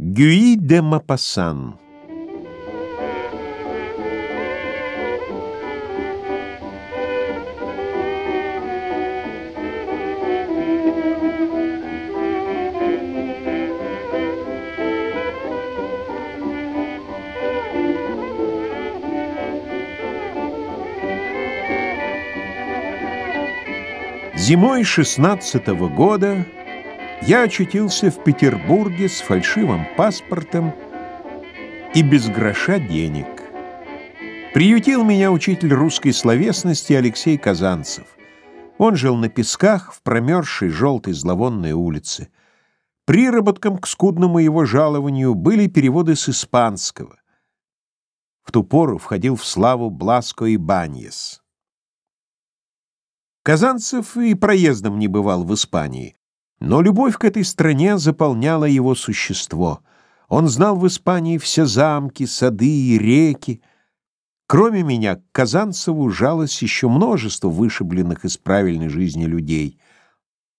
Гюи де Мапассан Зимой шестнадцатого года я очутился в Петербурге с фальшивым паспортом и без гроша денег. Приютил меня учитель русской словесности Алексей Казанцев. Он жил на песках в промерзшей желтой зловонной улице. Приработком к скудному его жалованию были переводы с испанского. В ту пору входил в славу Бласко и Баньес. Казанцев и проездом не бывал в Испании. Но любовь к этой стране заполняла его существо. Он знал в Испании все замки, сады и реки. Кроме меня, к Казанцеву жалось еще множество вышибленных из правильной жизни людей.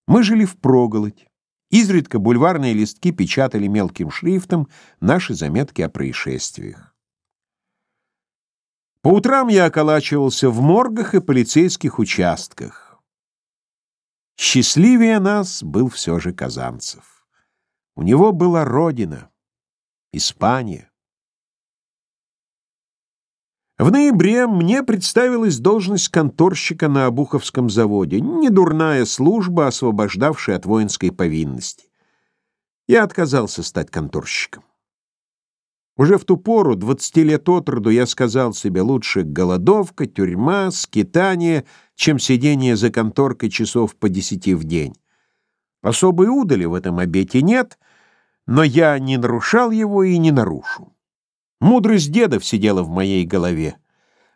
Мы жили в впроголодь. Изредка бульварные листки печатали мелким шрифтом наши заметки о происшествиях. По утрам я околачивался в моргах и полицейских участках. Счастливее нас был все же Казанцев. У него была родина — Испания. В ноябре мне представилась должность конторщика на Обуховском заводе, недурная служба, освобождавшая от воинской повинности. Я отказался стать конторщиком. Уже в ту пору, двадцати лет от роду, я сказал себе, лучше голодовка, тюрьма, скитание, чем сидение за конторкой часов по десяти в день. Особой удали в этом обете нет, но я не нарушал его и не нарушу. Мудрость дедов сидела в моей голове.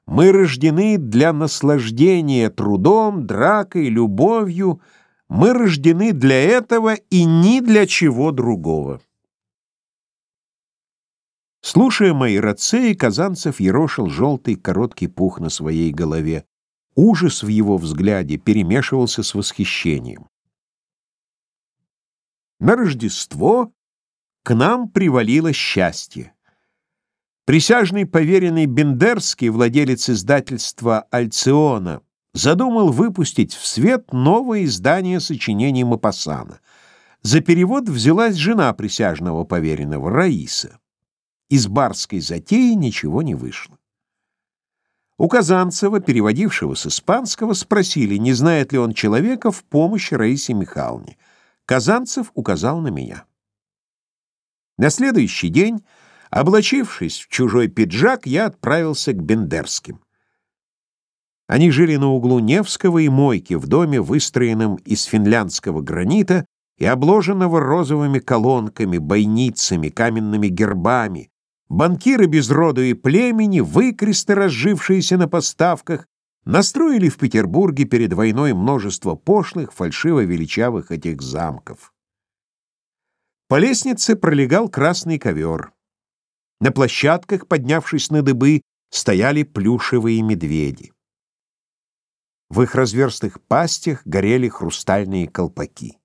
Мы рождены для наслаждения трудом, дракой, любовью. Мы рождены для этого и ни для чего другого. Слушая мои рацеи, Казанцев ерошил желтый короткий пух на своей голове. Ужас в его взгляде перемешивался с восхищением. На Рождество к нам привалило счастье. Присяжный поверенный Бендерский, владелец издательства «Альциона», задумал выпустить в свет новое издание сочинений Мапассана. За перевод взялась жена присяжного поверенного, Раиса. Из барской затеи ничего не вышло. У Казанцева, переводившего с испанского, спросили, не знает ли он человека в помощь Раисе Михайловне. Казанцев указал на меня. На следующий день, облачившись в чужой пиджак, я отправился к Бендерским. Они жили на углу Невского и Мойки в доме, выстроенном из финляндского гранита и обложенного розовыми колонками, бойницами, каменными гербами, Банкиры без роду и племени, выкресты, разжившиеся на поставках, настроили в Петербурге перед войной множество пошлых, фальшиво-величавых этих замков. По лестнице пролегал красный ковер. На площадках, поднявшись на дыбы, стояли плюшевые медведи. В их разверстых пастях горели хрустальные колпаки.